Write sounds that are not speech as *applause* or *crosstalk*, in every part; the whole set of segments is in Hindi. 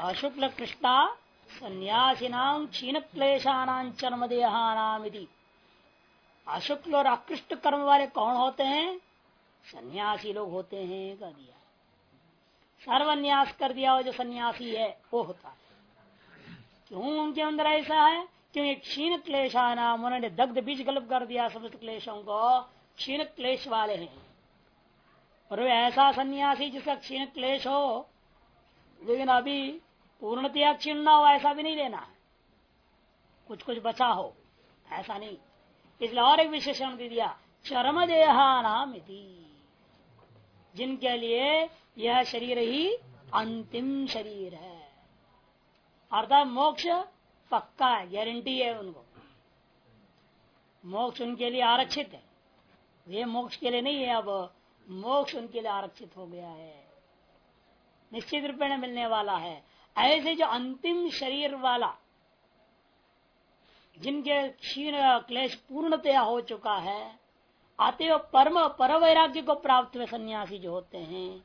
अशुक्ल कृष्णा सन्यासीनाम क्षीण क्लेशानाम चर्म देहानाम अशुक्ल और अकृष्ट कर्म वाले कौन होते हैं? सन्यासी लोग होते हैं, कह दिया। सर्वन्यास कर दिया हो जो सन्यासी है, वो होता है। क्यों उनके अंदर ऐसा है? क्योंकि क्षीण क्लेशा नाम उन्होंने दग्ध बीज गल्प कर दिया समस्त क्लेशों को। क्षीण क्लेश वाले हैं। और वे ऐसा सन्यासी जिसका क्षीण क्लेश हो, लेकिन अभी पूर्णतया क्षीण ना हो, ऐसा भी नहीं लेना। है कुछ कुछ बचा हो, ऐसा नहीं। इसलिए और एक विशेषण दे दिया, चरम देहा नाम जिनके लिए यह शरीर ही अंतिम शरीर है। अर्थात मोक्ष पक्का है गारंटी है उनको। मोक्ष उनके लिए आरक्षित है। ये मोक्ष के लिए नहीं है, अब मोक्ष उनके लिए आरक्षित हो गया है। निश्चित रूप में मिलने वाला है। ऐसे जो अंतिम शरीर वाला, जिनके क्षीण क्लेश पूर्णतया हो चुका है, आते परम पर वैराग्य को प्राप्त हुए सन्यासी जो होते हैं,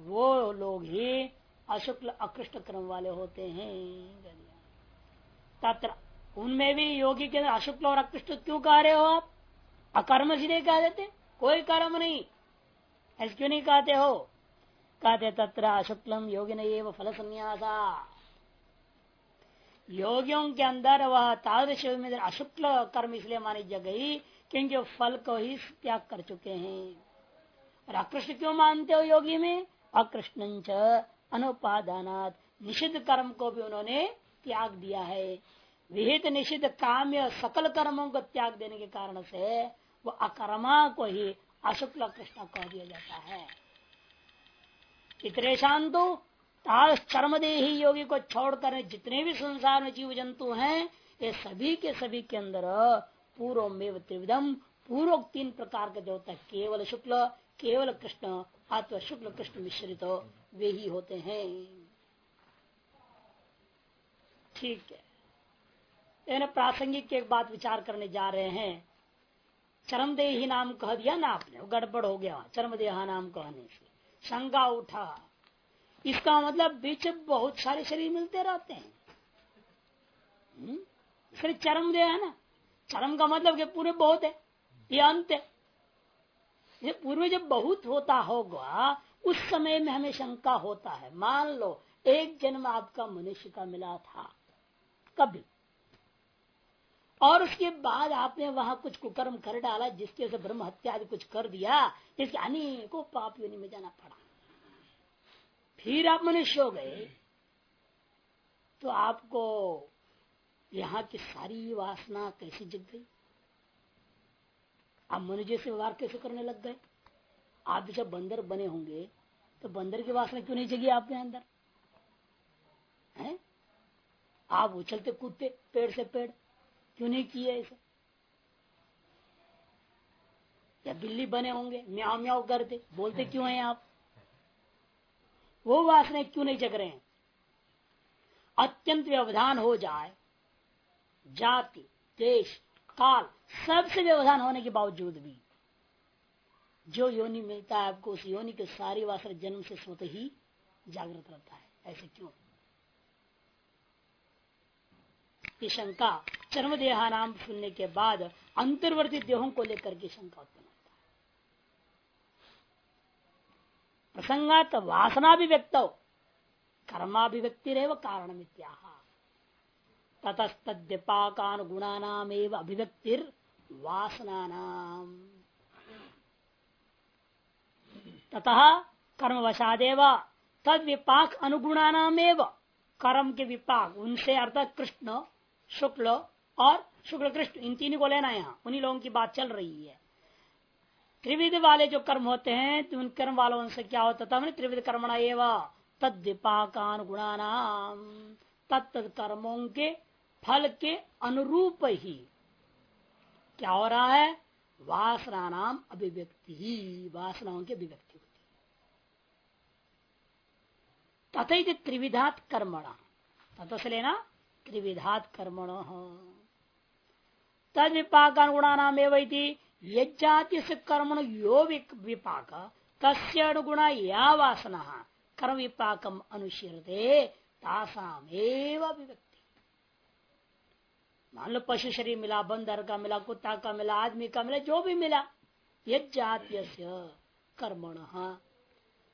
वो लोग ही अशुक्ल अकृष्ट क्रम वाले होते हैं। तत्र उनमें भी योगी के अशुक्ल और अकृष्ट क्यों कह रहे हो आप? अकर्म सीधे कह देते, कोई कर्म नहीं। ऐसे क्यों नहीं कहते हो? कहते तत्र अशुक्लम योगी ने फल संन्यासा योगियों के अंदर वह तादृश में अशुक्ल कर्म इसलिए मानी जा गई क्योंकि फल को ही त्याग कर चुके हैं। और अकृष्ण क्यों मानते हो योगी में? अकृष्ण अनुपादानात। निषिद्ध कर्म को भी उन्होंने त्याग दिया है। विहित निषिद्ध काम्य सकल कर्मों को त्याग देने के कारण से वो अकर्मा को ही अशुक्ल कृष्ण कह दिया जाता है। इतने शांतो चर्मदेही योगी को छोड़कर जितने भी संसार में जीव जंतु हैं, ये सभी के सभी के अंदर पूर्व में त्रिविधम पूर्व तीन प्रकार के जो होता है, केवल शुक्ल, केवल कृष्ण, अथवा शुक्ल, कृष्ण मिश्रित वे ही होते हैं। ठीक है। प्रासंगिक एक बात विचार करने जा रहे हैं। चरमदेही नाम कह दिया ना आपने गड़बड़ हो गया, चरमदेहा नाम कहने से। शंका उठा। इसका मतलब बीच बहुत सारे शरीर मिलते रहते हैं। हम्म? फिर चरम दे है ना? चरम का मतलब कि पूरे बहुत है। ये अंत है। ये पूर्व जब बहुत होता होगा, उस समय में हमें शंका होता है। मान लो, एक जन्म आपका मनुष्य का मिला था। कभी। और उसके बाद आपने वहाँ कुछ कुकर्म कर डाला, जिसके से ब्रह्म हत्या आदि कुछ कर दिया जिसके अनेकों पाप योनि में जाना पड़ा। फिर आप मनुष्य हो गए तो आपको यहाँ की सारी वासना कैसी जग गई? आप मनुष्य से व्यवहार कैसे करने लग गए? आप जब बंदर बने होंगे तो बंदर की वासना क्यों नहीं जगी आपके अंदर? है? आप उछलते कूदते, पेड़ से पेड़ क्यों नहीं किए ऐसे? या बिल्ली बने होंगे? म्याओ म्याओ करते बोलते क्यों हैं आप? वो वासना क्यों नहीं जग रहे हैं? अत्यंत व्यवधान हो जाए, जाति, देश, काल, सबसे व्यवधान होने के बावजूद भी, जो योनि मिलता है आपको, उस योनि के सारी वासना जन्म से स्वतः ही जागृत रहता है। ऐसे क्यों? ये शंका चर्म देहा नाम सुनने के बाद अंतर्वर्ती देहों को लेकर के शंका उत्पन्न होता है। प्रसंगात वासना भी व्यक्त हो कर्माभिव्यक्ति रहे कारण मित्या ततस्तपाकानुगुणा नाम एवं अभिव्यक्तिर वासना नाम ततः कर्म वसादेव तद विपाक अनुगुणा नाम कर्म के विपाक, उनसे अर्थात कृष्ण शुक्ल और शुक्ल कृष्ण इन तीन को लेना यहाँ। उन्हीं लोगों की बात चल रही है। त्रिविध वाले जो कर्म होते हैं तो उन कर्म वालों से क्या होता था? त्रिविध कर्मणा एवं तद विपाकानुगुणा नाम तत्त कर्मों के फल के अनुरूप ही। क्या हो रहा है? वासना नाम अभिव्यक्ति ही, वासनाओं की अभिव्यक्ति होती तथा त्रिविधात कर्मणा। तथा से लेना त्रिविधात कर्मण। तद विपाक अनुगुणा नाम एवं यज्जाति से कर्मण यो विपाक, तस्य अनुगुणा या वासना। कर्म विपाकम अनुशीरते अभिव्यक्ति। मान लो पशु शरीर मिला, बंदर का मिला, कुत्ता का मिला, आदमी का मिला, जो भी मिला ये जातीय कर्मण।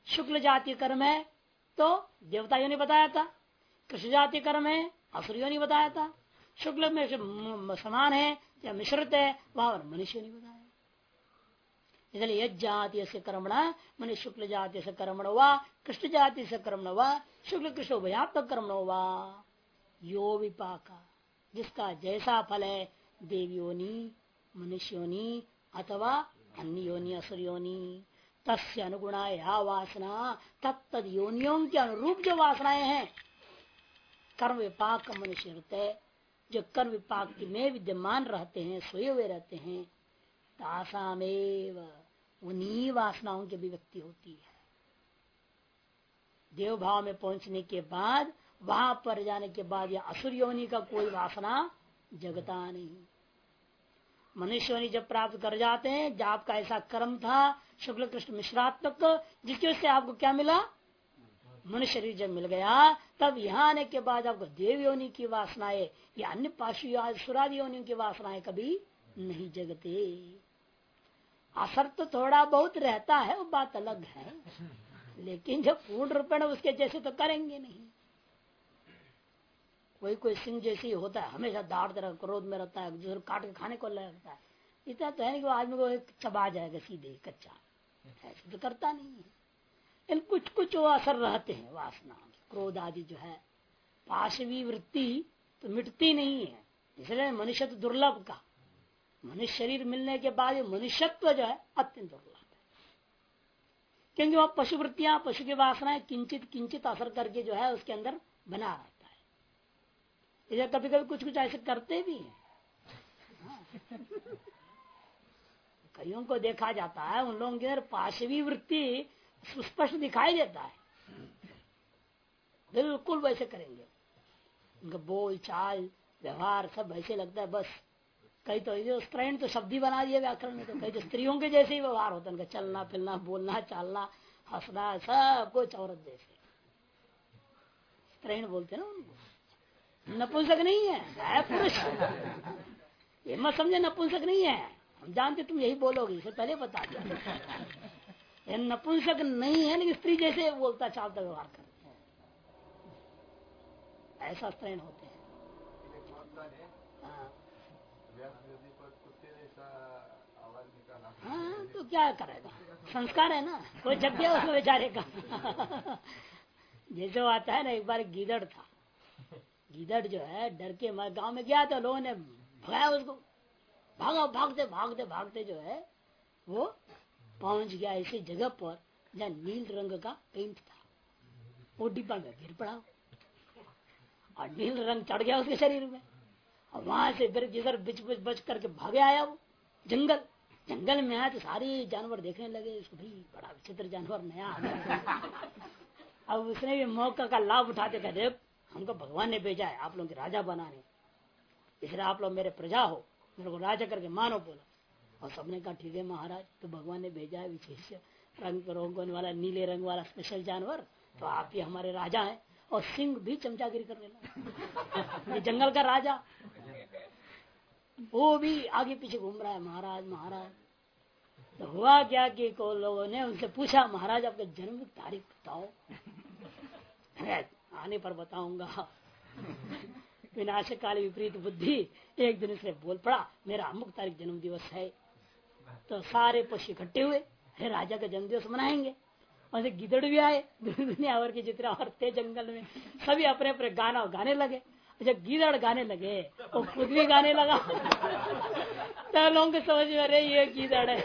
शुक्ल जाति कर्म है तो देवता नहीं बताया था, कृष्ण जाति कर्म है असुरियो नहीं बताया था? शुक्ल में समान है, या मिश्रित है, वहाँ पर मनुष्य नहीं बताया? इसलिए यज से कर्मणा मन शुक्ल जातीय से कर्मण हुआ कृष्ण जाति से कर्मण हुआ शुक्ल कृष्ण उभयात्मक कर्मण हुआ यो विपाका, जिसका जैसा फल है, देवियोनी, मनुष्योनी, अथवा अन्य योनि असुर योनि तस्य अनुगुणा या वासना तत्त योनियों के अनुरूप जो वासनाएँ हैं कर्म विपाक मनुष्य होते जो कर्म विपाक में विद्यमान रहते हैं, सोए हुए रहते हैं, तासामेव उन्हीं वासनाओं की अभिव्यक्ति होती है। देव भाव में पहुँचने के बाद, वहाँ पर जाने के बाद या असुर योनि का कोई वासना जगता नहीं। मनुष्य जब प्राप्त कर जाते हैं, जब आपका ऐसा कर्म था शुक्ल कृष्ण मिश्रात्मक, जिसकी वजह से आपको क्या मिला? मनुष्य शरीर जब मिल गया, तब यहाँ आने के बाद आपको देव योनि की वासनाएँ, या अन्य पाशु सुरादि योनि की वासनाएँ कभी नहीं जगते। असर तो थोड़ा बहुत रहता है, वो बात अलग है। लेकिन जब पूर्ण रूपेण उसके जैसे तो करेंगे नहीं। कोई कोई सिंह जैसे होता है, हमेशा दाड़ रहा क्रोध में रहता है जो काट के खाने को लगता है। इतना तो है कि आदमी को चबा जाएगा सीधे, कच्चा। ऐसे तो करता नहीं है। इन कुछ कुछ वो असर रहते हैं, वासना, क्रोध आदि जो है पाशवी वृत्ति तो मिटती नहीं है। इसलिए मनुष्य तो दुर्लभ का। मनुष्य शरीर मिलने के बाद मनुष्यत्व जो है, अत्यंत दुर्लभ है। क्योंकि वह पशु वृत्तियाँ पशु की वासनाएँ किंचित किंचित असर करके जो है, उसके अंदर बना रहता है। इसे कभी कभी कुछ कुछ ऐसे करते भी हैं। हाँ। कईयों को देखा जाता है, उन लोगों के अंदर पाशवी वृत्ति सुस्पष्ट दिखाई देता है। बिल्कुल वैसे करेंगे। उनका बोल, चाल, व्यवहार सब वैसे लगता है, बस। कई तो स्त्रैण तो शब्द ही बना दिया व्याकरण में तो कई तो स्त्रियों के जैसे ही व्यवहार होता है, उनका चलना, फिरना, बोलना, चालना, हंसना, सब कुछ औरत जैसे। स्त्रैण बोलते ना उनको। नपुंसक नहीं है है पुरुष। ये मत समझे, नपुंसक नहीं है। हम जानते तुम यही बोलोगे, इसे पहले बता दिया। नपुंसक नहीं है लेकिन स्त्री जैसे बोलता चालता व्यवहार करते हैं। ऐसा स्त्रैण होते हैं। हाँ।, हाँ। तो क्या करेगा? संस्कार है ना? कोई जग गया उसमें बेचारे का जैसे आता है ना एक बार गीदड़ था। गीदड़ जो है डर के गाँव में गया तो लोगों ने भगाया उसको। भागो भागते भागते भागते जो है वो पहुँच गया ऐसी जगह पर जहाँ नील रंग का पेंट था। वो डिब्बा में गिर पड़ा। और नील रंग चढ़ गया उसके शरीर में। और वहाँ से फिर जिधर बिच बिच बच करके भागे आया वो जंगल। जंगल में आया तो सारे जानवर देखने लगे, इसको भाई बड़ा विचित्र जानवर नया अब उसने भी मौका का लाभ उठाते कह हमको भगवान ने भेजा है, आप लोग राजा बनाने। इसलिए आप लोग मेरे प्रजा हो। मेरे को राजा करके मानो बोला। और सबने कहा, ठीक है महाराज तो भगवान ने भेजा है विशेष रंग रोगन वाला, नीले रंग वाला स्पेशल जानवर तो आप ही हमारे राजा हैं। और सिंह भी चमचागिरी करने लगा। *laughs* ये जंगल का राजा। वो भी आगे पीछे घूम रहा है, महाराज महाराज। तो हुआ क्या कि को लोगों ने उनसे पूछा, महाराज, आपका जन्म तारीख बताओ। आने पर बताऊँगा। *laughs* विनाश काल विपरीत बुद्धि एक दिन से बोल पड़ा, मेरा अमुक तारीख जन्म दिवस है। तो सारे पशु इकट्ठे हुए राजा का जन्मदिवस मनाएँगे। और गिदड़ भी आए दुनिया भर के जितने और थे जंगल में, सभी अपने अपने गाना गाने लगे। जब गिदड़ गाने लगे, वो खुद भी गाने लगा। तो लोगों को समझ में अरे ये गिदड़ है।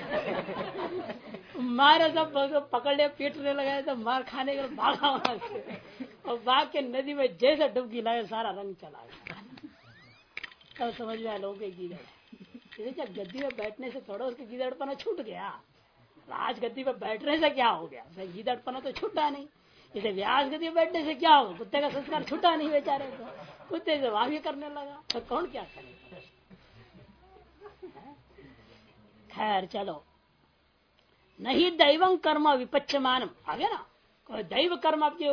मारे सब पकड़ लिया पीटने लगे तो मार खाने के भागा वहाँ से। और भाग के नदी में जैसे डुबकी लगे सारा रंग चला गया। तब समझ में आया लोगों के गिदड़। जब गद्दी में बैठने से थोड़ा उसका गीदड़पना छूट गया। राज गद्दी में बैठने से क्या हो गया? गीदड़पना तो छूटा नहीं। इसे व्यास गति में बैठने से क्या हो? कुत्ते का संस्कार छूटा नहीं बेचारे को। कुत्ते से वहाँ करने लगा। तो कौन क्या करेगा खैर, चलो। नहीं दैव कर्म विपक्ष मानम आगे ना? दैव कर्म आपके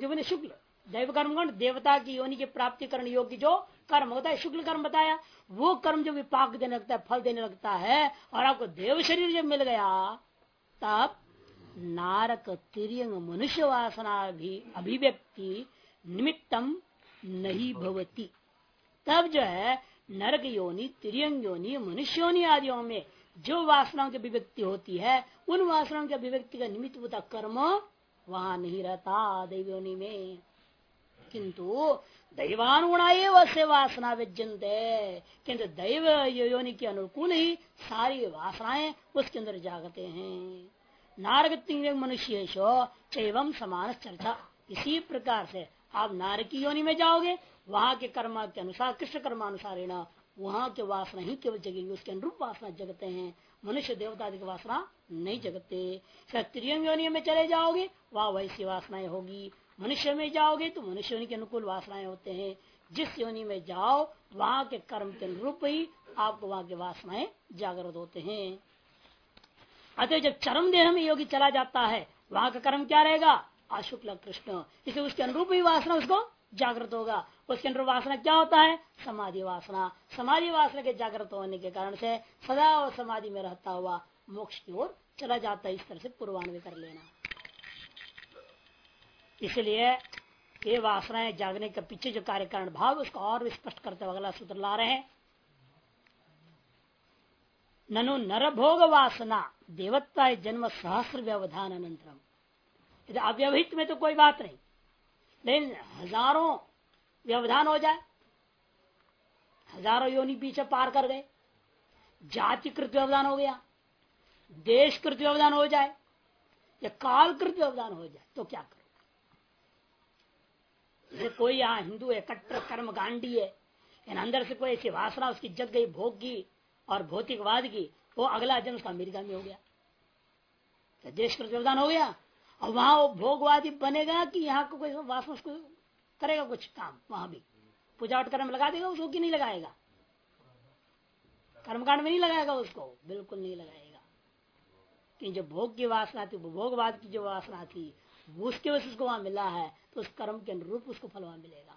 जो शुक्ल। दैव कर्म कौन? देवता की, योनि की प्राप्ति करने योग्य जो कर्म होता है, शुक्ल कर्म बताया, वो कर्म जो विपाक देने लगता है, फल देने लगता है, और आपको देव शरीर जब मिल गया, तब नारक तिरंग मनुष्य वासना भी, अभिव्यक्ति निमित्तम नहीं भवती। तब जो है, नरक योनि तिरंग योनि मनुष्योनि आदियों में जो वासनाओं की अभिव्यक्ति होती है, उन वासनाओं की अभिव्यक्ति का निमित्त होता कर्म वहाँ नहीं रहता दैव्योनि में। किंतु दैवानुगुणा से वासना व्यजनते किंतु दैव योनि के अनुकूल ही सारी वासनाएँ उसके अंदर जागते हैं। नारक मनुष्य एवं समान चर्चा। इसी प्रकार से आप नारकी योनि में जाओगे, वहाँ के कर्म के अनुसार, कृष्ण कर्मानुसार वहाँ के वासना ही केवल जगेगी, उसके अनुरूप वासना जगते हैं। मनुष्य देवता की वासना नहीं जगते। त्रियंग योनि में चले जाओगे, वहाँ वैसी वासनाएँ होगी। मनुष्य में जाओगे तो मनुष्य के अनुकूल वासनाएँ होते हैं। जिस योनि में जाओ, वहाँ के कर्म के अनुरूप ही आपको वहाँ के वासनाएँ जागृत होते हैं। अतः जब चरम देह में योगी चला जाता है, वहाँ का कर्म क्या रहेगा? अशुक्ल कृष्ण। इसे उसके अनुरूप ही वासना उसको जागृत होगा। उसके अनुरूप वासना क्या होता है? समाधि वासना। समाधि वासना के जागृत होने के कारण से सदा और समाधि में रहता हुआ मोक्ष की ओर चला जाता है। इस तरह से पूर्वान्वय कर लेना। इसलिए ये वासनाएँ जागने के पीछे जो कार्य कारण भाव उसको और भी स्पष्ट करते हुए अगला सूत्र ला रहे हैं। ननु नरभोग वासना देवत्ता जन्म सहस्र व्यवधान अनंतरम। अव्यवहित में तो कोई बात नहीं, लेकिन हज़ारों व्यवधान हो जाए, हज़ारों योनि पीछे पार कर गए, जातिकृत व्यवधान हो गया, देशकृत व्यवधान हो जाए, या कालकृत व्यवधान हो जाए तो क्या करोगे कोई यहाँ हिंदू है कट्टर कर्म गांडी है। अंदर से कोई ऐसी वासना, उसकी जग गई, भोग की और भौतिकवाद की, वो अगला जन्म उसका अमेरिका में हो गया। तो देश कृत व्यवधान हो गया। और वहाँ वो भोगवादी बनेगा कि यहाँ को कोई वासना, उसको करेगा कुछ काम, वहाँ भी। पूजा करने लगा देगा, उसको कि नहीं लगाएगा? कर्मकांड में नहीं लगाएगा उसको, बिल्कुल नहीं लगाएगा। कि जो भोग की वासना थी भोगवाद की जो वासना थी उसके वजह उसको वहाँ मिला है तो उस कर्म के अनुरूप उसको फल वहाँ मिलेगा।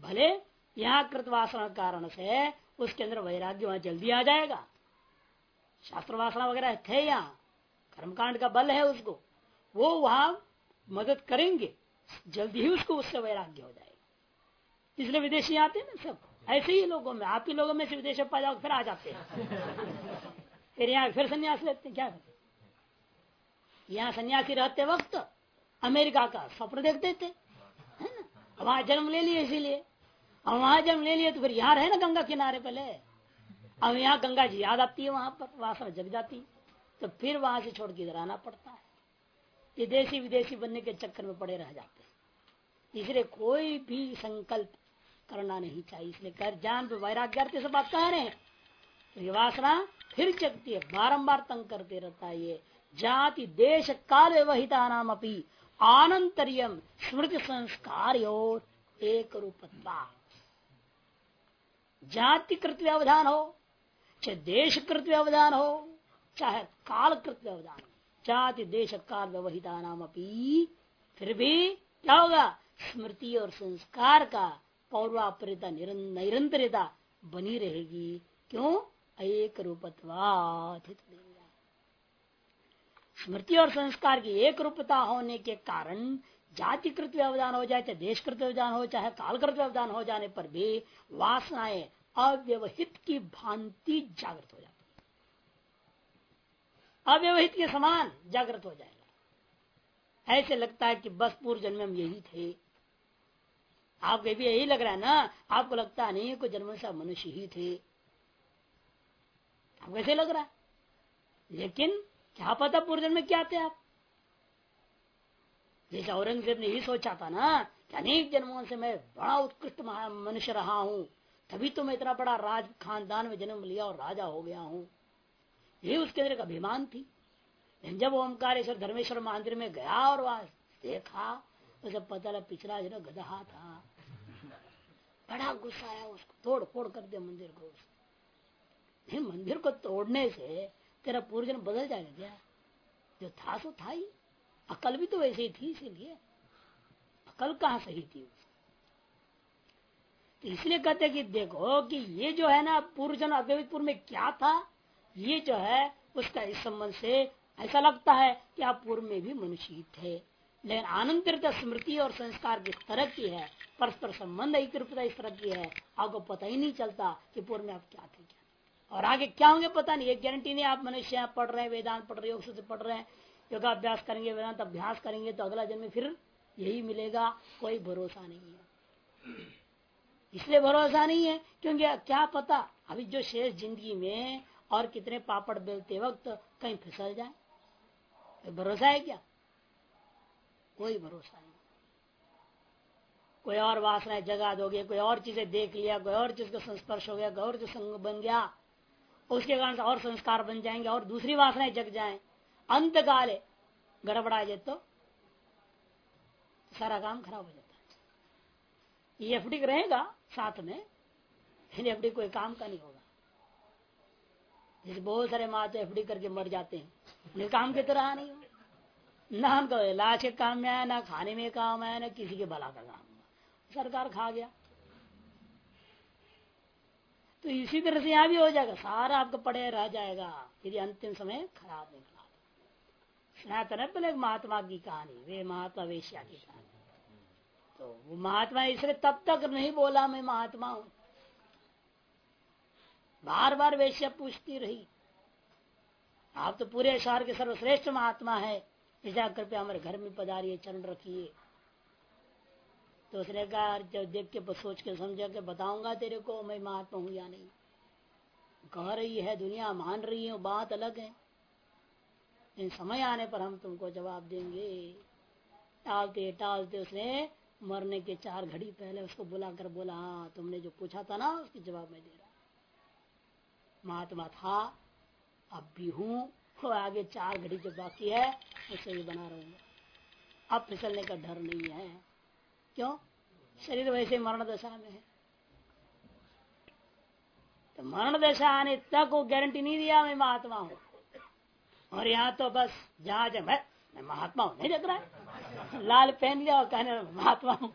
भले यहाँ कृत वासना कारण से उसके अंदर वैराग्य वहाँ जल्दी आ जाएगा। शास्त्र वासना वगैरह थे यहाँ कर्मकांड का बल है उसको वो वहाँ मदद करेंगे जल्दी ही उसको उससे वैराग्य हो जाएगा। इसलिए विदेशी आते हैं ना सब ऐसे ही लोगों में आप ही लोगों में से विदेश पैदा फिर आ जाते हैं। *laughs* फिर यहाँ फिर संन्यास लेते हैं क्या करते यहाँ सन्यासी रहते वक्त अमेरिका का स्वप्न देखते थे, है ना? वहाँ जन्म ले लिए इसीलिए। और वहाँ जन्म ले लिए तो फिर यहाँ रहे ना गंगा किनारे पहले। अब यहाँ गंगा जी याद आती है वहाँ पर वासना जग जाती तो फिर वहाँ से छोड़ के इधर आना पड़ता है। ये देशी विदेशी बनने के चक्कर में पड़े रह जाते इसलिए कोई भी संकल्प करना नहीं चाहिए। इसलिए कर जान तो वैराग्य से बात कह रहे हैं। तो ये वासना फिर चकती है, बारंबार तंग करते रहता है ये। जाति देश काल व्यवहिता नाम अपनी आनंतरियम स्मृति संस्कार एक रूपत्वा जाति कृत व्यवधान हो, चाहे देश कृत व्यवधान हो, चाहे काल कृत व्यवधान जाति देश काल व्यवहिता नाम अपनी फिर भी क्या होगा? स्मृति और संस्कार का पौर्वापरिता निरंतरता बनी रहेगी। क्यों? एक रूपत्वात स्मृति और संस्कार की एक रूपता होने के कारण जातिकृत व्यवधान हो जाए, चाहे देशकृत व्यवधान हो, चाहे कालकृत व्यवधान हो जाने पर भी वासनाएँ अव्यवहित की भांति जागृत हो जाती अव्यवहित के समान जागृत हो जाएगा। ऐसे लगता है कि बस पूर्व जन्म में यही थे। आपको भी यही लग रहा है ना? आपको लगता है नहीं कोई जन्म से मनुष्य ही थे। आपको ऐसे लग रहा है? लेकिन क्या पता पूर्व जन्म में क्या थे आप? जैसे औरंगज़ेब ने ही सोचा था ना कि अनेक जन्मों से मैं बड़ा उत्कृष्ट मनुष्य रहा हूँ, तभी तो मैं इतना बड़ा राज खानदान में जन्म लिया और राजा हो गया हूँ। ये उसके अंदर एक अभिमान थी। लेकिन जब ओमकारेश्वर धर्मेश्वर मंदिर में गया और वहाँ देखा उसे पता लगा पिछला जो गधा था। बड़ा गुस्सा आया उसको तोड़ फोड़ कर दिया मंदिर को नहीं, मंदिर को तोड़ने से तेरा पूर्वजन बदल जाएगा क्या? जो था सो था ही। अकल भी तो वैसे ही थी, इसीलिए। अकल कहाँ सही थी तो इसलिए कहते कि देखो कि ये जो है ना पूर्व जन अव्यवित में क्या था, ये जो है, उसका इस संबंध से ऐसा लगता है कि आप पूर्व में भी मनुष्य थे। लेकिन आनंद स्मृति और संस्कार की तरह की है, परस्पर संबंध एक इस तरह की है, आपको पता ही नहीं चलता कि पूर्व में आप क्या थे, क्या और आगे क्या होंगे पता नहीं। एक गारंटी नहीं, आप मनुष्य पढ़ रहे हैं, वेदांत पढ़ रहे हो पढ़ रहे हैं, योगाभ्यास करेंगे, वेदांत अभ्यास करेंगे तो अगला जन्म फिर यही मिलेगा। कोई भरोसा नहीं है। इसलिए भरोसा नहीं है, क्योंकि क्या पता अभी जो शेष ज़िंदगी में और कितने पापड़ बेलते वक्त कहीं फिसल जाए। भरोसा है क्या? कोई भरोसा नहीं। कोई और वासनाएँ जगा दोगे, कोई और चीज़ें देख लिया, कोई और चीज़ का संस्पर्श हो गया, कोई और चीज़ संग बन गया उसके कारण और संस्कार बन जाएँगे और दूसरी वासनाएँ जग जाए। अंत काले गड़बड़ा जाए तो सारा काम खराब हो जाता है। ये एफडी रहेगा साथ में एफ़ कोई काम का नहीं होगा। जैसे बहुत सारे माँ तो एफ़ करके मर जाते हैं, उन्हें काम की तरह नहीं हो। ना उनको इलाज के काम में आया, ना खाने में काम आया, ना किसी के भला का काम। सरकार खा गया। तो इसी तरह से यहाँ भी हो जाएगा। सारा आपको पड़े रह जाएगा। यदि अंतिम समय खराब निकला सनातन पहले महात्मा की कहानी। वे महात्मा वेश्या की कहानी। तो वो महात्मा इसलिए तब तक नहीं बोला मैं महात्मा हूँ। बार बार वेश्या पूछती रही। आप तो पूरे शहर के सर्वश्रेष्ठ महात्मा है। इसे कृपया हमारे घर में पधारिये चरण रखिए। तो उसने कहा, जब देख के सोच के समझ के बताऊँगा तेरे को, मैं महात्मा हूँ या नहीं। कह रही है, दुनिया मान रही है, बात अलग है। इन समय आने पर हम तुमको जवाब देंगे। टालते टालते उसने मरने के चार घड़ी पहले उसको बुलाकर बोला हाँ तुमने जो पूछा था ना, उसके जवाब में दे रहा महात्मा था, अब भी हूँ आगे चार घड़ी जो बाकी है, उसे भी बना रहूँगा। अब फिसलने का डर नहीं है। क्यों? शरीर वैसे मरण दशा में है। तो मरण दशा आने तक वो गारंटी नहीं दिया मैं महात्मा हूँ। और यहाँ तो बस जहाँ जब है, मैं महात्मा हूँ, नहीं देख रहा है? लाल पहन लिया और कहने महात्मा हूँ।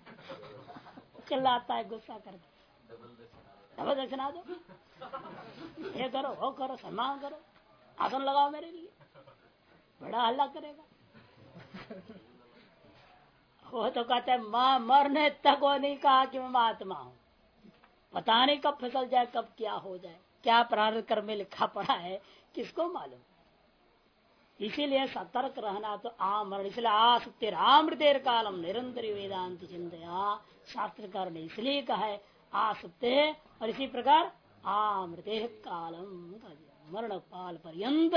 चिल्लाता है, गुस्सा करके डबल दक्षिणा दो। ये करो, वो करो, सम्मान करो। आसन लगाओ मेरे लिए। बड़ा हल्ला करेगा। वो तो कहते हैं, माँ मरने तक वो नहीं कहा कि मैं महात्मा हूँ। पता नहीं कब फिसल जाए, कब क्या हो जाए। क्या प्रारंभ कर में लिखा पड़ा है, किसको मालूम? इसीलिए सतर्क रहना तो आमरण इसलिए आसक्ति रामृतेर कालम निरंतर वेदांत चिंतया। शास्त्रकार ने इसलिए कहा है आसक्ते और इसी प्रकार आमृते कालम मरण पाल पर्यंत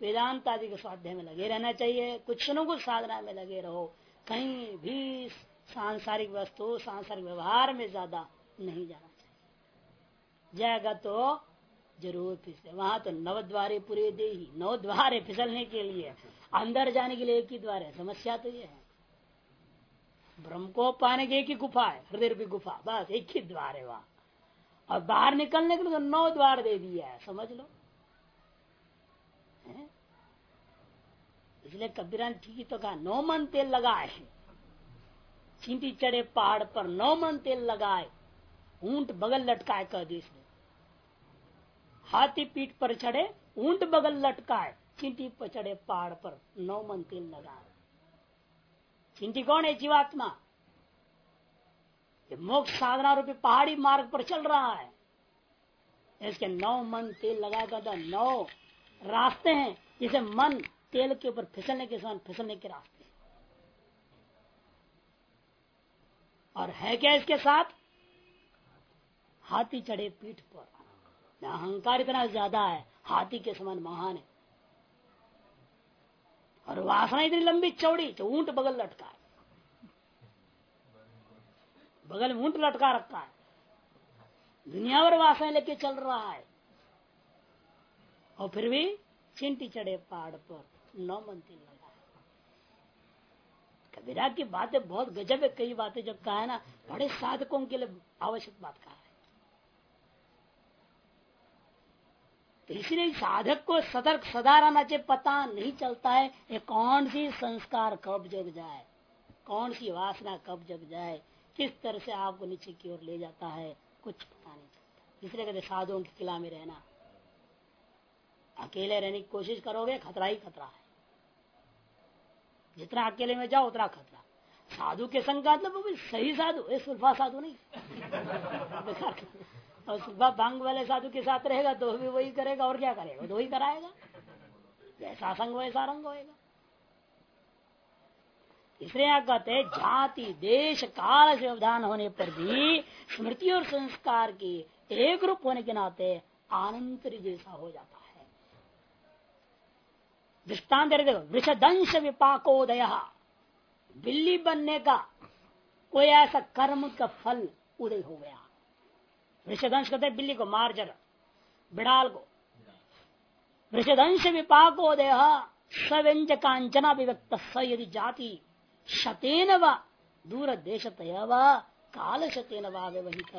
वेदांत आदि के स्वाध्याय में लगे रहना चाहिए। कुछ न कुछ साधना में लगे रहो। कहीं भी सांसारिक वस्तु, सांसारिक व्यवहार में ज़्यादा नहीं जाना चाहिए। जाएगा तो ज़रूर फिसले। वहाँ तो नव द्वारे पूरे दे ही, नौ द्वार फिसलने के लिए, अंदर जाने के लिए एक ही द्वार है। समस्या तो ये है। ब्रह्म को पाने की एक ही गुफा है, हृदय रूपी गुफा, बस एक ही द्वार है वहाँ। और बाहर निकलने के लिए तो नौ द्वार दे दिया है, समझ लो। इसलिए कबीरा ने ठीक तो कहा, नौ मन तेल लगाए। चींटी चढ़े पहाड़ पर नौ मन तेल लगाए। ऊँट बगल लटकाए, कह दी इसने। हाथी पीठ पर चढ़े, ऊँट बगल लटकाए। चींटी पर चढ़े पहाड़ पर नौ मन तेल लगाए। चिंटी कौन है, जीवात्मा? ये मोक्ष साधना रूपी पहाड़ी मार्ग पर चल रहा है। इसके नौ मन तेल लगाएगा तो नौ रास्ते हैं जिसे मन तेल के ऊपर फिसलने के समान फिसलने के रास्ते। और है क्या इसके साथ? हाथी चढ़े पीठ पर। अहंकार इतना ज़्यादा है, हाथी के समान महान है। और वासना इतनी लंबी चौड़ी तो ऊँट बगल लटका है। बगल में ऊँट लटका रखा है। दुनिया भर वासना लेके चल रहा है। और फिर भी चिंटी चढ़े पहाड़ पर। नौ मंत्री कबीरा की बातें बहुत गजब है, कई बातें जब कहा है ना, बड़े साधकों के लिए आवश्यक बात कहा है। तो इसलिए साधक को सतर्क, सदा रहना चाहिए, पता नहीं चलता है ये कौन सी संस्कार कब जग जाए, कौन सी वासना कब जग जाए, किस तरह से आपको नीचे की ओर ले जाता है, कुछ पता नहीं चलता। इसलिए कहते साधुओं के किला में रहना। अकेले रहने की कोशिश करोगे, खतरा ही खतरा है। जितना अकेले में जाओ, उतना खतरा। साधु के संग मतलब सही साधु, ये सुल्फा साधु नहीं। और सुल्फा भाँग वाले साधु के साथ रहेगा तो भी वही करेगा, और क्या करेगा? तो वही कराएगा। जैसा संग, वैसा रंग होएगा। इसलिए यहाँ कहते जाति, देश, काल व्यवधान होने पर भी स्मृति और संस्कार की एक रूप होने के नाते आनंतरी जैसा हो जाता दृष्टांत देखो वृषदंश विपाकोदय बिल्ली बनने का कोई ऐसा कर्म का फल उदय हो गया। वृषदंश कहते बिल्ली को मार जर बिड़ाल को। वृषदंश विपाकोदय सव्यंज कांचना विव्यक्त स यदि जाति, शतेन व दूर देश व काल शतेन व्यवहित।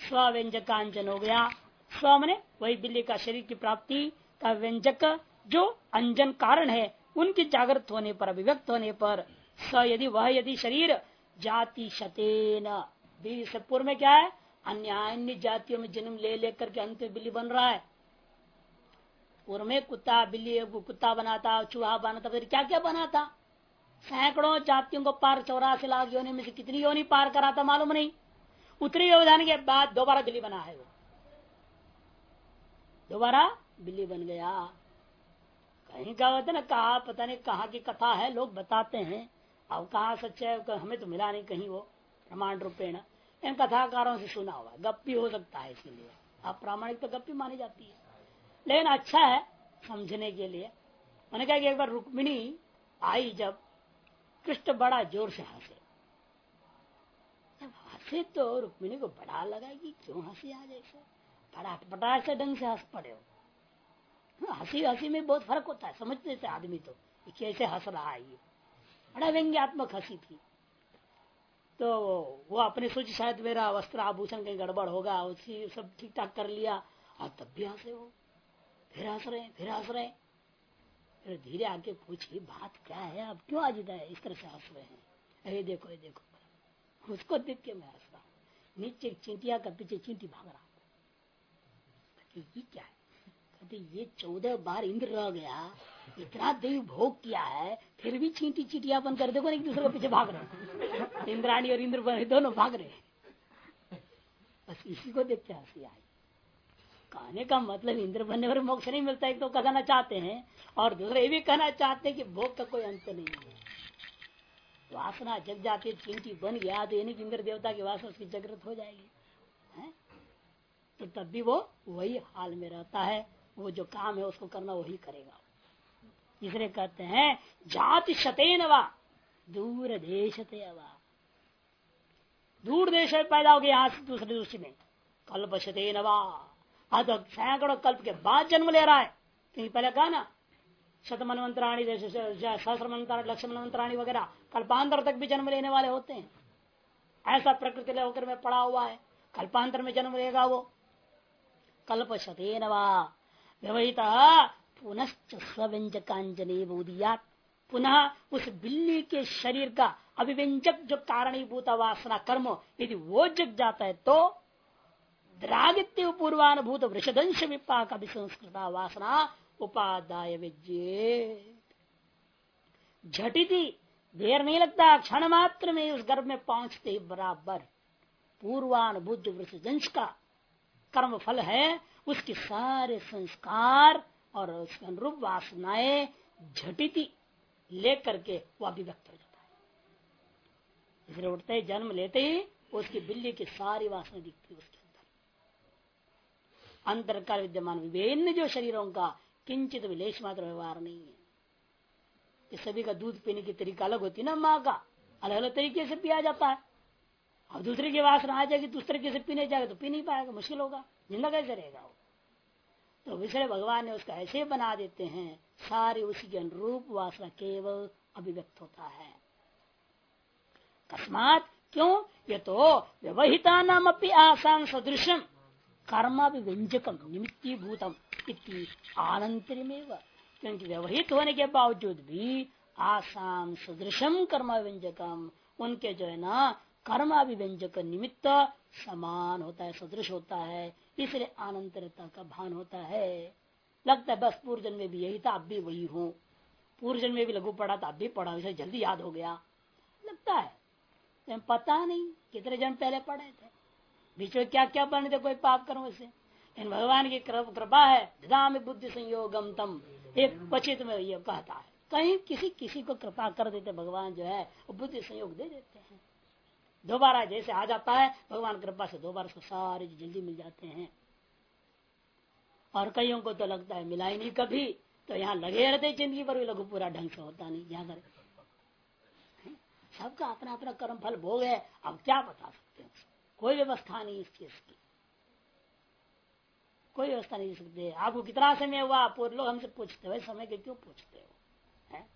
स्व व्यंजकांचन हो गया। स्व मने वही बिल्ली का शरीर की प्राप्ति का व्यंजक जो अंजन कारण है, उनके जागृत होने पर, अभिव्यक्त होने पर, स यदि वह यदि शरीर जाति शतेन। से पूर्व में क्या है? अन्य अन्य जातियों में जन्म ले लेकर के अंत बिल्ली बन रहा है। पूर्व में कुत्ता, बिल्ली कुत्ता बनाता, चूहा बनाता, फिर क्या क्या बनाता? सैकड़ों जातियों को पार चौरासी लाख योनि में से कितनी योनि पार कराता मालूम नहीं। उतनी योगदान के बाद दोबारा बिल्ली बना है वो। दोबारा बिल्ली बन गया। कहीं का होता है ना कहा, पता नहीं कहा की कथा है, लोग बताते हैं। अब कहा सच है हमें तो मिला नहीं कहीं वो प्रमाण रूपेण इन कथाकारों से सुना हुआ गप्पी हो सकता है इसीलिए। अब प्रामाणिक तो गप्पी मानी जाती है। लेकिन अच्छा है समझने के लिए। मैंने कहा कि एक बार रुक्मिणी आई जब, कृष्ण बड़ा ज़ोर से हंसे। हंसे तो रुक्मिणी को बड़ा लगा कि क्यों हँसी आ जैसे बड़ा बड़ा से ढंग से हंस पड़े हो। हँसी हँसी में बहुत फ़र्क होता है, समझते थे आदमी तो कैसे हंस रहा है ये। बड़ा व्यंग्यात्मक हँसी थी। तो वो अपने सोच शायद मेरा वस्त्र आभूषण कहीं गड़बड़ होगा, उसी सब ठीक ठाक कर लिया, और तब भी हंसे वो। फिर हंस रहे, फिर हंस रहे। फिर धीरे आके पूछी, बात क्या है? अब क्यों आज है इस तरह से हंस रहे हैं? अरे देखो, ये देखो, उसको देख के मैं हंस रहा हूँ। नीचे चींटिया का पीछे चींटी भाग रहा ये क्या है? कहते ये चौदह बार इंद्र रह गया, इतना देव भोग किया है, फिर भी चींटी चीटियापन कर देखो एक दूसरे के पीछे भाग रहे इंद्राणी और इंद्र दोनों भाग रहे बस इसी को देख के हँसी आई। कहने का मतलब इंद्र बनने पर मोक्ष नहीं मिलता, एक तो कहना चाहते हैं, और दूसरा ये भी कहना चाहते हैं कि भोग का कोई अंत नहीं है। वासना जग जाती है, चिंटी बन गया तो यानी कि इंद्र देवता की वासना उसकी जागृत हो जाएगी, है? तो तब भी वो वही हाल में रहता है। वो जो काम है उसको करना वही करेगा। इसलिए कहते हैं, जाति शतेन वा, दूर देश दूर देश पैदा हो गया यहाँ से दूसरे दूसरे में। कल्प शतेन वा। तो सैकड़ों कल्प के बाद जन्म ले रहा है। कहीं पहले कहा ना शत मनवंतराणी सहस्र मंत्राणी लक्ष्य मनवंतराणी वगैरह कल्पांतर तक भी जन्म लेने वाले होते हैं। ऐसा प्रकृति होकर में पड़ा हुआ है। कल्पांतर में जन्म लेगा वो। कल्प शतेन व्यवहित। पुनश्च स्व्यंजकांजलि बोधिया पुनः उस बिल्ली के शरीर का अभिव्यंजक जो कारणीभूत वासना कर्म यदि वो जग जाता है तो द्रागित्य पूर्वानुभूत वृषदंश विपाक अभिसंस्कृता वासना उपादाय विज्ञे झटिति, देर नहीं लगता, क्षण मात्र में उस गर्भ में पहुँचते बराबर। पूर्वानुभूत वृषदंश का कर्म फल है उसके सारे संस्कार और उसके अनुरूप वासनाएँ झटिति लेकर के वो अभिव्यक्त हो जाता है। इसलिए उठते ही जन्म लेते ही उसकी बिल्ली की सारी वासना दिखती है उसके अंतर काल विद्यमान विभिन्न जो शरीरों का किंचित विलेश मात्र व्यवहार नहीं है। ये सभी का दूध पीने की तरीका अलग होती है ना, माँ का। अलग अलग तरीके से पिया जाता है। अब दूसरे की वासना आ जाएगी दूसरे तरीके से पीने जाएगा तो पी नहीं पाएगा, मुश्किल होगा, ज़िंदा कैसे रहेगा वो? तो विषय भगवान ने उसका ऐसे बना देते हैं, सारे उसी के अनुरूप वासना केवल अभिव्यक्त होता है। अकस्मात क्यों? ये तो व्यवहिता नाम अपनी आसान सदृशम कर्मा भी व्यंजकम निमित्ती भूतम आनंतरमेव। क्योंकि व्यवहित होने के बावजूद भी आसान सदृशम कर्म व्यंजकम उनके जो है ना कर्माभिव्यंजक निमित्त समान होता है, सदृश होता है, इसलिए आनंतरता का भान होता है। लगता है, बस पूर्व जन्म में भी यही था, अब भी वही हूँ। पूर्व जन्म में भी लघु पढ़ा था, अब भी पढ़ा, इसे जल्दी याद हो गया। लगता है तो पता नहीं कितने जन्म पहले पढ़े थे। बीच में क्या क्या पढ़ने थे, कोई पाप करो इसे इन भगवान की कृपा है दाम बुद्धि संयोगम तम। एक पचित में ये कहता है। कहीं किसी किसी को कृपा कर देते, भगवान जो है बुद्धि संयोग दे देते हैं। दोबारा जैसे आ जाता है, भगवान कृपा से दोबारा उसको सारे जल्दी मिल जाते हैं। और कईयों को तो लगता है, मिला ही नहीं कभी तो यहाँ लगे रहते ज़िंदगी पर भी लघु पूरा ढंग से होता नहीं, यहाँ कर सबका अपना अपना कर्म फल भोग है, अब क्या बता सकते हैं कोई व्यवस्था नहीं इस चीज़ की। कोई व्यवस्था नहीं सकते आपको कितना समय हुआ पूरे लोग हमसे पूछते हो समय के क्यों पूछते हो? है?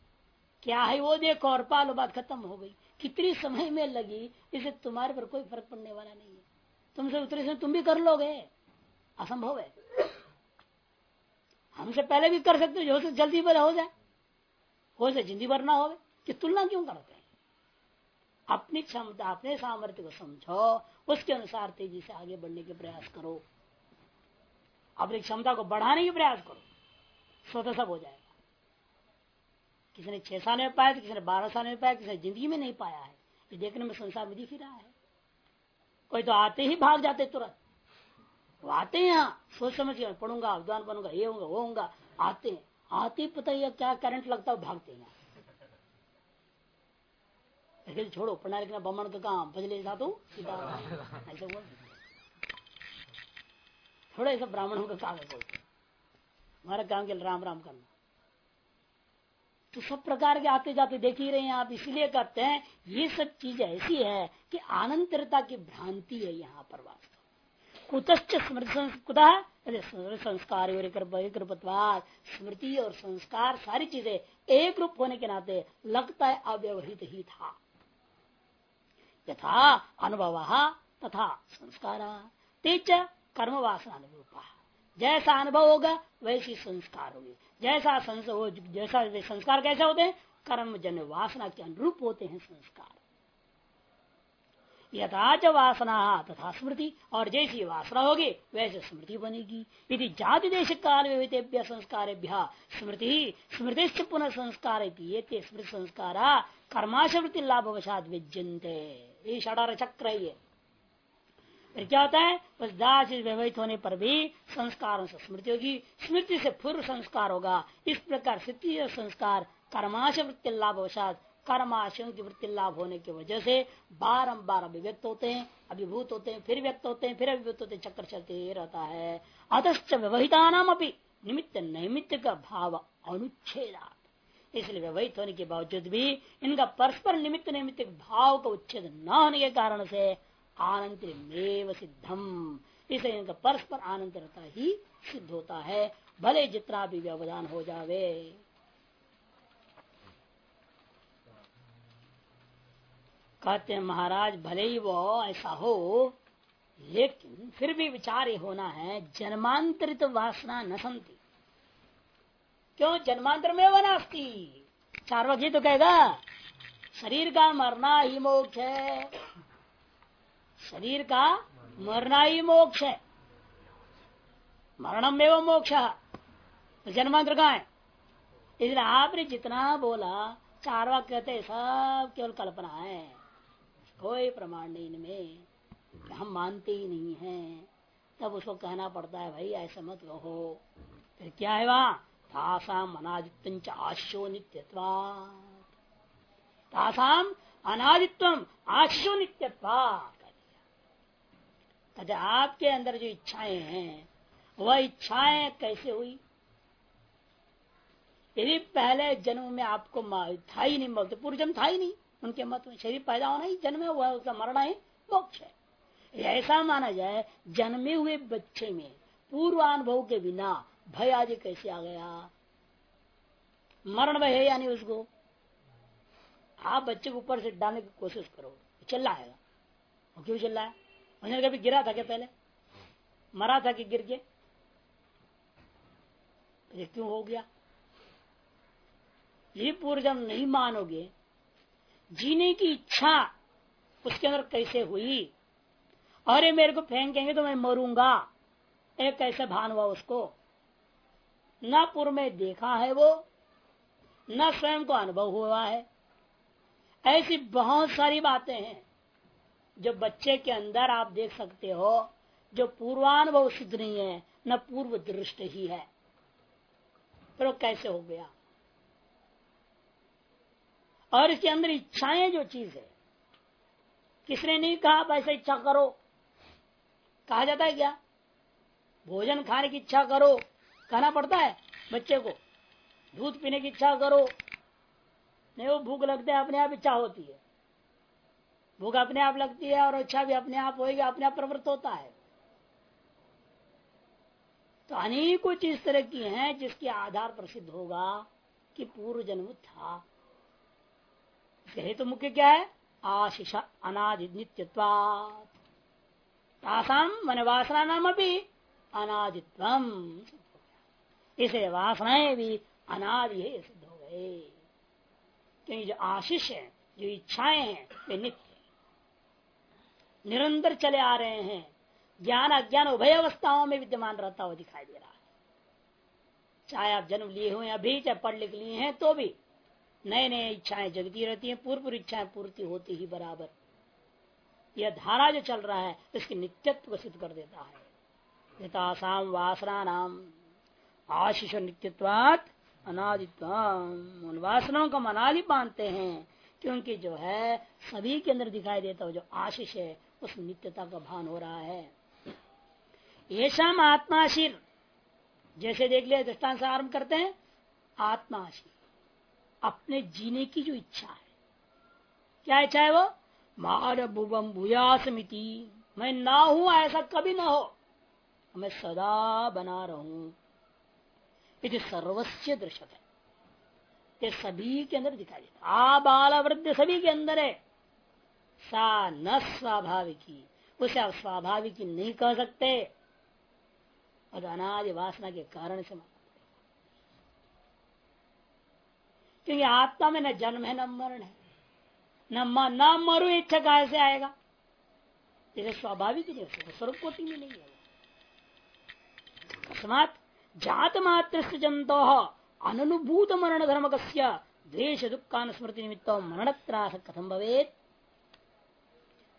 क्या है वो देखो, और पालो बात खत्म हो गई। कितनी समय में लगी इसे तुम्हारे पर कोई फ़र्क पड़ने वाला नहीं है। तुमसे उतरे से तुम भी कर लोगे। असंभव है। हमसे पहले भी कर सकते हो, जो जल्दी पर हो जाए। हो जाए ज़िंदगी भर ना हो कि तुलना क्यों करते हैं? अपनी क्षमता, अपने सामर्थ्य को समझो, उसके अनुसार तेज़ी से आगे बढ़ने के प्रयास करो। अपनी क्षमता को बढ़ाने की प्रयास करो। स्वतः सब हो जाएगा। किसी ने छह साल में पाया तो किसी ने बारह साल में पाया, किसी ने ज़िंदगी में नहीं पाया है। ये देखने में संसार में दिख ही। रहा है कोई तो आते ही भाग जाते तुरंत। वो आते हैं यहाँ सोच समझ के पढ़ूँगा, विद्वान बनूँगा, ये होगा, वो होगा, आते हैं। आते ही पता ही क्या करंट लगता है भागते हैं। लेकिन छोड़ो, पढ़ना लिखना बमन का काम बजले साथ सीधा। ऐसा बोल थोड़ा ऐसा ब्राह्मणों का काम है बोलते हमारा काम के राम राम करना। तो सब प्रकार के आते जाते देख ही रहे हैं आप, इसलिए कहते हैं, ये सब चीज़ ऐसी है कि आनंतरता की भ्रांति है यहाँ पर वास्तव कुतश्च स्मृति कुतः? संस्कार स्मृति और संस्कार, सारी चीज़ें एक रूप होने के नाते लगता है अव्यवहित ही था। यथा अनुभव तथा संस्कार तेज कर्म वासना अनुरूप जैसा अनुभव होगा, वैसी संस्कार होगी। जैसा जैसा संस्कार कैसे होते हैं? कर्म जन वासना के अनुरूप होते हैं संस्कार। यथाच वासना तथा स्मृति, और जैसी वासना होगी, वैसे स्मृति बनेगी। यदि जाति देश काल विविधेभ्य संस्कार स्मृति स्मृति पुनः संस्कार स्मृति संस्कार कर्माशवृत्ति लाभवशात विजयते ये षडार चक्र ही है फिर क्या होता है? बस दास व्यवहित होने पर भी संस्कारों से स्मृति होगी। स्मृति से पूर्व संस्कार होगा। इस प्रकार स्थिति संस्कार कर्माश वृत्ति लाभ अवसाद कर्माशयों की वृत्ति लाभ होने की वजह से बारम्बार अभिव्यक्त होते हैं, अभिभूत होते हैं, फिर व्यक्त होते हैं, फिर अभिभूत होते हैं, चक्कर चलते रहता है। अतश्च व्यवहिता नाम अपनी निमित्त नैमित्त का भाव अनुच्छेदा इसलिए व्यवहित होने के बावजूद भी इनका परस्पर निमित्त निमित्त भाव का उच्छेद न होने के कारण से आनंतरमेव सिद्धम। इसे परस्पर आनंतरता ही सिद्ध होता है। भले जितना भी व्यवधान हो जावे। कहते हैं, महाराज, भले ही वो ऐसा हो, लेकिन फिर भी विचार ये होना है। जन्मांतरित वासना न संती। क्यों? जन्मांतर में वनास्ती चार वक्त तो कहेगा, शरीर का मरना ही मोक्ष है। शरीर का मरना ही मोक्ष है। मरणम में वो मोक्ष। तो जन्मांतर कहा है? इसलिए आपने जितना बोला, चार वाक्य कहते सब केवल कल्पना है। कोई प्रमाण नहीं इनमें। हम मानते ही नहीं है। तब उसको कहना पड़ता है, भाई, ऐसा मत कहो। फिर क्या है वहाँ? तासाम अनादित्य आशो नित्यत्वा तासाम अनादित्व आशो नित्यत्वा अच्छा आपके अंदर जो इच्छाएँ हैं, वह इच्छाएँ कैसे हुई? यदि पहले जन्म में आपको था ही नहीं बोलते पूर्व जन्म था ही नहीं। उनके मत में शरीर पैदा होना ही जन्म हुआ उसका मरना ही, मोक्ष है। ऐसा माना जाए, जन्मे हुए बच्चे में पूर्वानुभव के बिना भय आदि कैसे आ गया? मरण भय है यानी उसको। आप बच्चे को ऊपर से डालने की कोशिश करो, चिल्लाएगा। क्यों चिल्लाया? उसने कभी गिरा था क्या पहले? मरा था कि गिर के क्यों हो गया? ये पूर्व जन्म नहीं मानोगे। जीने की इच्छा उसके अंदर कैसे हुई? ये मेरे को फेंकेंगे तो मैं मरूँगा। एक कैसे भान हुआ उसको? न पूर्व में देखा है वो, न स्वयं को अनुभव हुआ है। ऐसी बहुत सारी बातें हैं। जो बच्चे के अंदर आप देख सकते हो, जो पूर्वानुभव सिद्ध नहीं है, न पूर्व दृष्ट ही है। फिर कैसे हो गया? और इसके अंदर इच्छाएँ जो चीज़ है, किसने नहीं कहा ऐसा इच्छा करो कहा जाता है क्या? भोजन खाने की इच्छा करो। कहना पड़ता है बच्चे को, दूध पीने की इच्छा करो। नहीं, वो भूख लगते है, अपने आप इच्छा होती है। भूख अपने आप लगती है और इच्छा भी अपने आप होगी अपने आप प्रवृत्त होता है। तो अनेकों चीज़ तरह की हैं जिसके आधार पर सिद्ध होगा कि पूर्व जन्म था। हेतु तो मुख्य क्या है? आशीष अनादि नित्यत्वासाम मन वासना नाम भी अनादित्व इसे वासनाएँ भी अनादि है सिद्ध हो गए। क्योंकि जो आशीष है, जो इच्छाएँ हैं, वे नित्य निरंतर चले आ रहे हैं। ज्ञान, अज्ञान उभय अवस्थाओं में विद्यमान रहता हुआ दिखाई दे रहा है। चाहे आप जन्म लिए हुए अभी चाहे पढ़ लिख लिए हैं तो भी नए नए इच्छाएँ जगती रहती हैं पूर्व पूर्व इच्छाएँ पूर्ति होती ही बराबर। यह धारा जो चल रहा है, इसकी नित्यत्व को सिद्ध कर देता है। यथासाम वासना नाम आशीष नित्यत्वात अनादित्व। वासनाओं का मनाली बांधते हैं, क्योंकि जो है, सभी के अंदर दिखाई देता हो जो आशीष है उस नित्यता का भान हो रहा है। येषाम आत्माशीर जैसे देख लिया दृष्टान से आरंभ करते हैं। आत्माशीर अपने जीने की जो इच्छा है। क्या इच्छा है वो? मार भुवम भूयासमिति। मैं ना हूँ, ऐसा कभी ना हो। मैं सदा बना रहूँ। ये सर्वस्व दृश्य है ये सभी के अंदर दिखाई देता आ बाल वृद्ध सभी के अंदर है। सा न स्वाभाविकी। उसे आप स्वाभाविकी नहीं कह सकते। और अनाज वासना के कारण से क्योंकि आत्मा में न जन्म है, न मरण है। न न मरु इच्छा कहा से आएगा? इसे स्वाभाविक नहीं हो स्वरूप कोटि में नहीं है अकस्मात जात मात्र जंतो अनुभूत मरण धर्म कस्य द्वेश दुखान स्मृति निमित्त मरण त्रास कथम भवेत?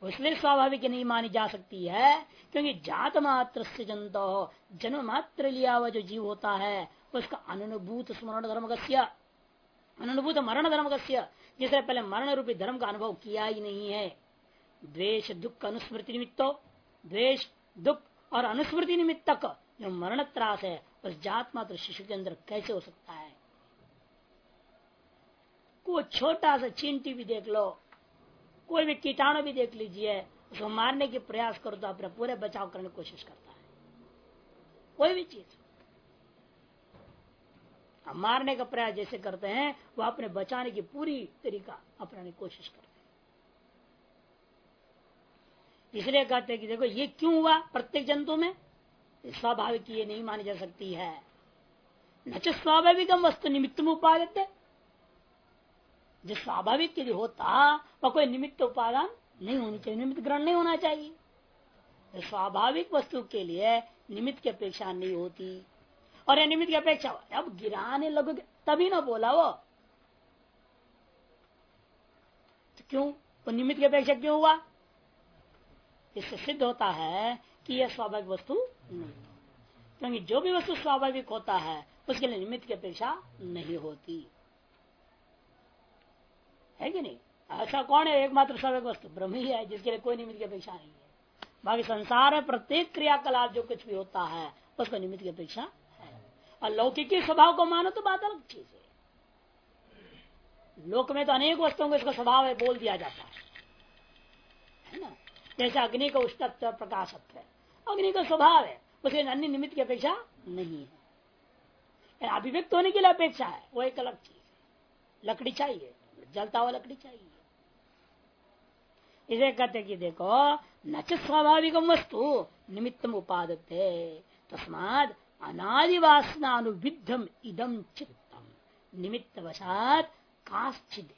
इसलिए स्वाभाविक नहीं मानी जा सकती है, क्योंकि जात मात्र से जंतो जन्म मात्र लिया हुआ जो जीव होता है, उसका अनुभूत स्मरण धर्म अनुभूत मरण धर्म जिसने पहले मरण रूपी धर्म का अनुभव किया ही नहीं है। द्वेश दुख, अनुस्मृति निमित्तो द्वेश दुख और अनुस्मृति निमित्त जो मरण त्रास है, उस जात मात्र शिशु के अंदर कैसे हो सकता है? कोई छोटा सा चींटी भी देख लो। कोई भी कीटाणु भी देख लीजिए, उसको मारने की प्रयास करो तो अपने पूरे बचाव करने की कोशिश करता है। कोई भी चीज़। हम मारने का प्रयास जैसे करते हैं, वो अपने बचाने की पूरी तरीका अपनाने की कोशिश करते हैं। इसलिए कहते हैं कि देखो, ये क्यों हुआ प्रत्येक जंतु में? स्वाभाविक ये नहीं मानी जा सकती है। न स्वाभाविक हम वस्तु निमित्त में उपादते जो स्वाभाविक यदि होता, वह कोई निमित्त उपादान नहीं होनी चाहिए, निमित्त ग्रहण नहीं होना चाहिए। स्वाभाविक वस्तु के लिए निमित्त की अपेक्षा नहीं होती। और यह निमित्त की अपेक्षा अब गिराने लगोगे, तभी ना बोला वो। तो क्यों? वो निमित्त की अपेक्षा क्यों हुआ? इससे सिद्ध होता है कि यह स्वाभाविक वस्तु नहीं क्योंकि जो भी वस्तु स्वाभाविक होता है, उसके लिए निमित्त की अपेक्षा नहीं होती। है कि नहीं? ऐसा कौन है? एकमात्र स्वाभाविक वस्तु ब्रह्म ही है, जिसके लिए कोई निमित्त की अपेक्षा नहीं है। बाकी संसार में प्रत्येक क्रियाकलाप जो कुछ भी होता है, उसको निमित्त की अपेक्षा है। और लौकिक स्वभाव को मानो तो बात अलग चीज़ है। लोक में तो अनेक वस्तुओं को इसका स्वभाव है, बोल दिया जाता है। है ना? जैसे अग्नि का उष्णत्व प्रकाशत्व है। अग्नि का स्वभाव है उसे अन्य निमित्त की अपेक्षा नहीं है। अभिव्यक्त होने के लिए अपेक्षा है, वो एक अलग चीज़ है। लकड़ी चाहिए। जलता हुआ लकड़ी चाहिए। इसे कहते कि देखो, न स्वाभाविक वस्तु निमित्तम उपादते, तस्माद अनादिवासनानुविधम इदम चित्तम। निमित्त वशात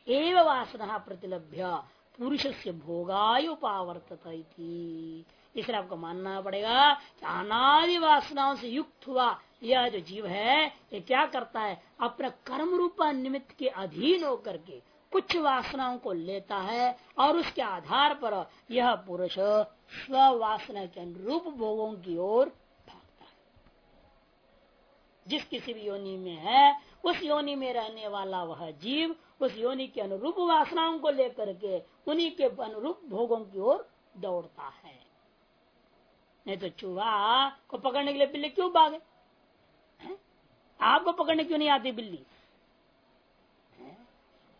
एव वासना प्रतिलभ्य पुरुष से भोगाय उपावर्तत इसलिए आपको मानना पड़ेगा कि अनादि वासनाओं से युक्त हुआ यह जो जीव है, ये क्या करता है? अपने कर्म रूपा निमित्त के अधीन होकर के कुछ वासनाओं को लेता है और उसके आधार पर यह पुरुष स्व वासना के अनुरूप भोगों की ओर भागता है। जिस किसी भी योनि में है, उस योनि में रहने वाला वह जीव उस योनि के अनुरूप वासनाओं को लेकर के उन्हीं के अनुरूप भोगों की ओर दौड़ता है। नहीं तो चूहा को पकड़ने के लिए बिल्ली क्यों भागे? आपको पकड़ने क्यों नहीं आती बिल्ली?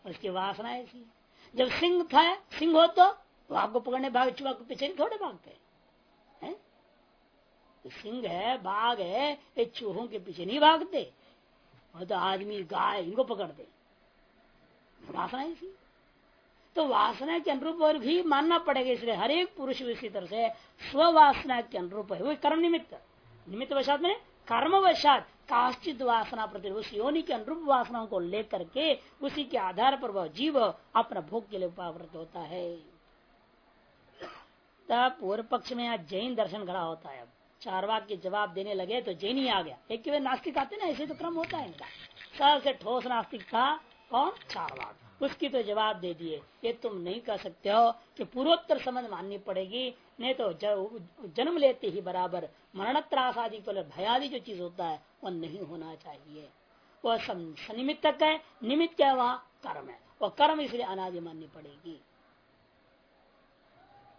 उसकी वासना ऐसी जब सिंह था, सिंह हो तो वो आपको पकड़ने भाग चूहा के पीछे थोड़े भागते हैं। तो सिंह है, बाघ है, ये चूहों के पीछे नहीं भागते। वो तो आदमी, गाय, इनको पकड़ते वासना ऐसी तो वासना के अनुरूप और भी मानना पड़ेगा, इसलिए हर एक पुरुष इसी तरह से स्व वासना के अनुरूप है। वो कर्म निमित्त। निमित्त वशात में कर्म वशात काश्चित वासना प्रति उस योनि के अनुरूप वासनाओं को लेकर के उसी के आधार पर वह जीव अपना भोग के लिए उपावृत होता है। तब पूर्व पक्ष में यहाँ जैन दर्शन खड़ा होता है। अब चार वाक के जवाब देने लगे तो जैन ही आ गया। एक नास्तिक आते ना, ऐसे तो क्रम होता है इनका। सबसे ठोस नास्तिक था, कौन? चार वाक उसकी तो जवाब दे दिए। ये तुम नहीं कह सकते हो कि पूर्वोत्तर संबंध माननी पड़ेगी, नहीं तो जन्म लेते ही बराबर मरण त्रास आदि को भयादि जो चीज़ होता है, वह नहीं होना चाहिए। वह सनिमित्तक है, निमित्त क्या वहाँ कर्म है। वह कर्म इसलिए अनादि माननी पड़ेगी।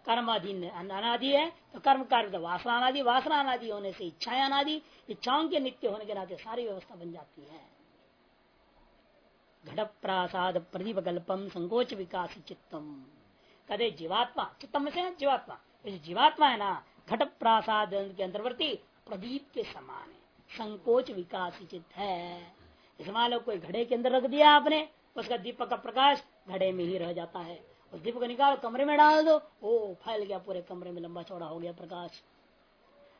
कर्म अधीन अनादि है तो कर्म कार्य वासना अनादि वासना अनादि होने से इच्छाएँ अनादि, इच्छाओं के नित्य होने के नाते सारी व्यवस्था बन जाती है। घट प्रासाद प्रतिपकल्पम संकोच विकास चित्तम। कदे जीवात्मा, चित्तम से जीवात्मा। जीवात्मा है ना घट प्रासाद के अंतर्वर्ती प्रदीप के समान है। संकोच विकास है। मान कोई घड़े के अंदर रख दिया आपने। उसका दीपक का प्रकाश घड़े में ही रह जाता है। उस दीपक निकाल कमरे में डाल दो। ओ, फैल गया पूरे कमरे में, लंबा चौड़ा हो गया प्रकाश।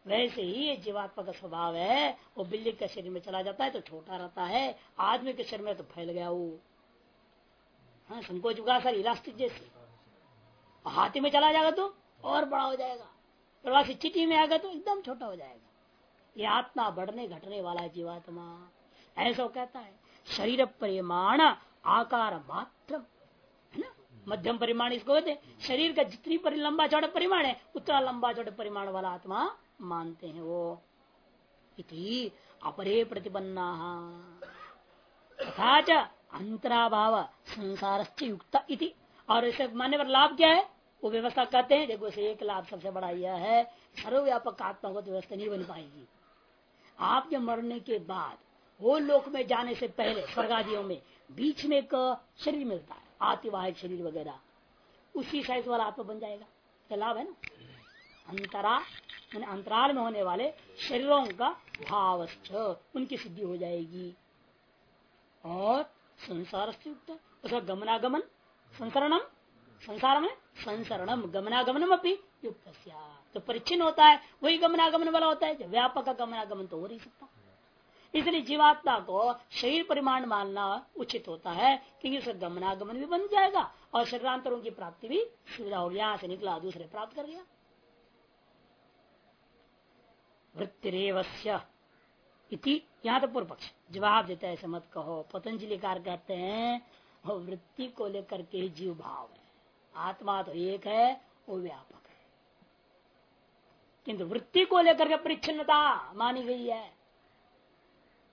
वैसे ही ये जीवात्मा का स्वभाव है। वो बिल्ली के शरीर में चला जाता है तो छोटा रहता है। आदमी के शरीर में तो फैल गया वो। हाँ संकोच विकास इलास्टिक जैसे। हाथी में चला जाएगा तो और बड़ा हो जाएगा। प्रवासी चिटी में आएगा तो एकदम छोटा हो जाएगा। ये आत्मा बढ़ने, घटने वाला जीवात्मा। ऐसा कहता है, शरीर परिमाण, आकार मात्र, है ना? मध्यम परिमाण इसको कहते शरीर का जितनी परि, लंबा चौड़ा परिमाण है, उतना लंबा चौड़ा परिमाण वाला आत्मा मानते हैं वो। इति अपरे प्रतिपन्ना। तथा अंतराभाव संसार युक्त इति। और इसे मानने पर लाभ क्या है? वो व्यवस्था कहते हैं, देखो एक लाभ सबसे बड़ा यह है, सर्वव्यापक आत्मा को व्यवस्था नहीं बन पाएगी। आपके मरने के बाद वो लोक में जाने से पहले, स्वर्गादियों में, बीच में एक शरीर मिलता है, आतिवाहिक शरीर वगैरह, उसी साइज़ वाला आत्मा बन जाएगा। लाभ है ना? अंतरा अंतराल में होने वाले शरीरों का भाव उनकी सिद्धि हो जाएगी। और संसार उसका गमनागमन, संसरणम संसार में संसरणम गमनागमनम अपनी युक्त तो परिचिन होता है, वही गमनागमन वाला होता है व्यापक का गमनागमन तो हो नहीं सकता। इसलिए जीवात्मा को शरीर परिमाण मानना उचित होता है, क्योंकि उसका गमनागमन भी बन जाएगा, और शरीरांतरों की प्राप्ति भी सुविधा हो गया से निकला, दूसरे प्राप्त कर गया। इति, यहाँ तो पूर्व पक्ष। जवाब देता है, ऐसे मत कहो। पतंजलि कार कहते हैं वृत्ति को लेकर के जीव भाव है। आत्मा तो एक है, वो व्यापक है। किंतु वृत्ति को लेकर के परिच्छिन्नता मानी गई है।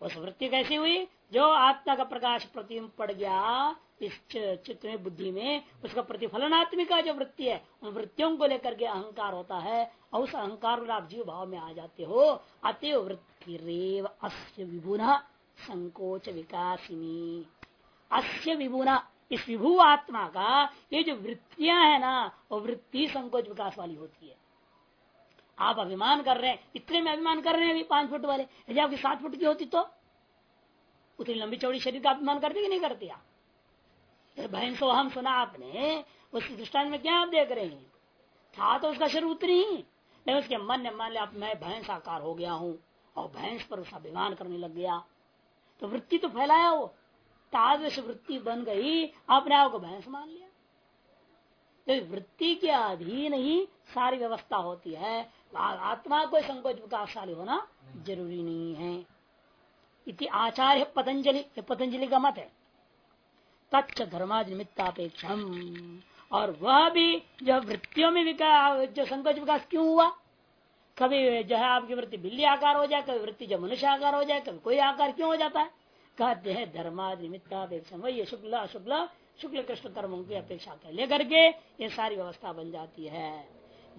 उस वृत्ति कैसी हुई? जो आत्मा का प्रकाश प्रतिबिंब पड़ गया, इस चित्त में, बुद्धि में, उसका प्रतिफलनात्मिका जो वृत्ति है, उन वृत्तियों को लेकर के अहंकार होता है, और उस अहंकार आप जीव भाव में आ जाते हो, अतएव वृत्ति रेव अस्य विभुना संकोच विकासिनी। अस्य विभुना इस विभु आत्मा का, ये जो वृत्तियाँ है ना, वो वृत्ति संकोच विकास वाली होती है। आप अभिमान कर रहे हैं, इतने में अभिमान कर रहे हैं अभी पाँच फुट वाले। यदि आपकी सात फुट की होती तो? उतनी लंबी चौड़ी शरीर का अभिमान करते कि नहीं करते आप? बहन, सो हम सुना आपने, उस दृष्टान में क्या आप देख रहे हैं? था तो उसका शरीर उतनी ही। लेकिन उसके मन ने मान लिया मैं भैंस आकार हो गया हूँ, और भैंस पर उसका अभिमान करने लग गया। तो वृत्ति तो फैलाया वो तादृश वृत्ति बन गई अपने आप को भैंस मान लिया। तो वृत्ति के अधीन ही सारी व्यवस्था होती है। आत्मा को संकोच विकासशाली होना ज़रूरी नहीं है। इति आचार्य पतंजलि पतंजलि का मत है। तच्च धर्माद निमित्तापेक्षम और वह भी जो वृत्तियों में विकास जो संकोच विकास क्यों हुआ? कभी जो है आपकी वृत्ति बिल्ली आकार हो जाए, कभी वृत्ति जो मनुष्य आकार हो जाए, कभी कोई आकार क्यों हो जाता है? कहते हैं धर्माद निमित्तापेक्षा वही शुक्ला अशुक्ल शुक्ल कृष्ण कर्मों की अपेक्षा कर लेकर के ये सारी व्यवस्था बन जाती है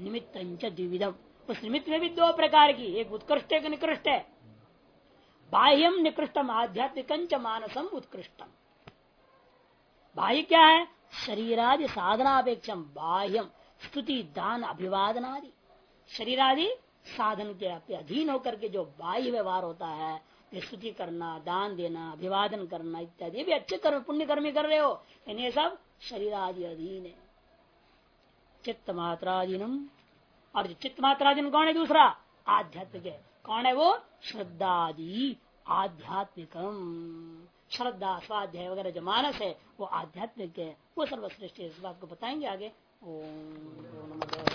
निमित्त द्विविधम उस निमित्त में भी दो प्रकार की एक उत्कृष्ट एक निकृष्ट है बाह्यम निकृष्टम आध्यात्मिक मानसम उत्कृष्टम बाह्य क्या है शरीरादि साधनापेक्षम बाह्यम स्तुति दान अभिवादन आदि शरीरादि साधन के अधीन होकर के जो बाह्य व्यवहार होता है स्तुति करना, दान देना, अभिवादन करना इत्यादि। भी अच्छे कर्म, पुण्य कर्मी कर रहे हो। इन्हें सब शरीर आदि अधीन है। चित्त मात्राधीनम और चित्त मात्राधीन कौन है दूसरा? आध्यात्मिक है। कौन है वो? श्रद्धादि। आध्यात्मिकम। श्रद्धा, स्वाध्याय वगैरह जो मानस है, वो आध्यात्मिक है। वो सर्वश्रेष्ठ है। इस बात को बताएँगे आगे। ओम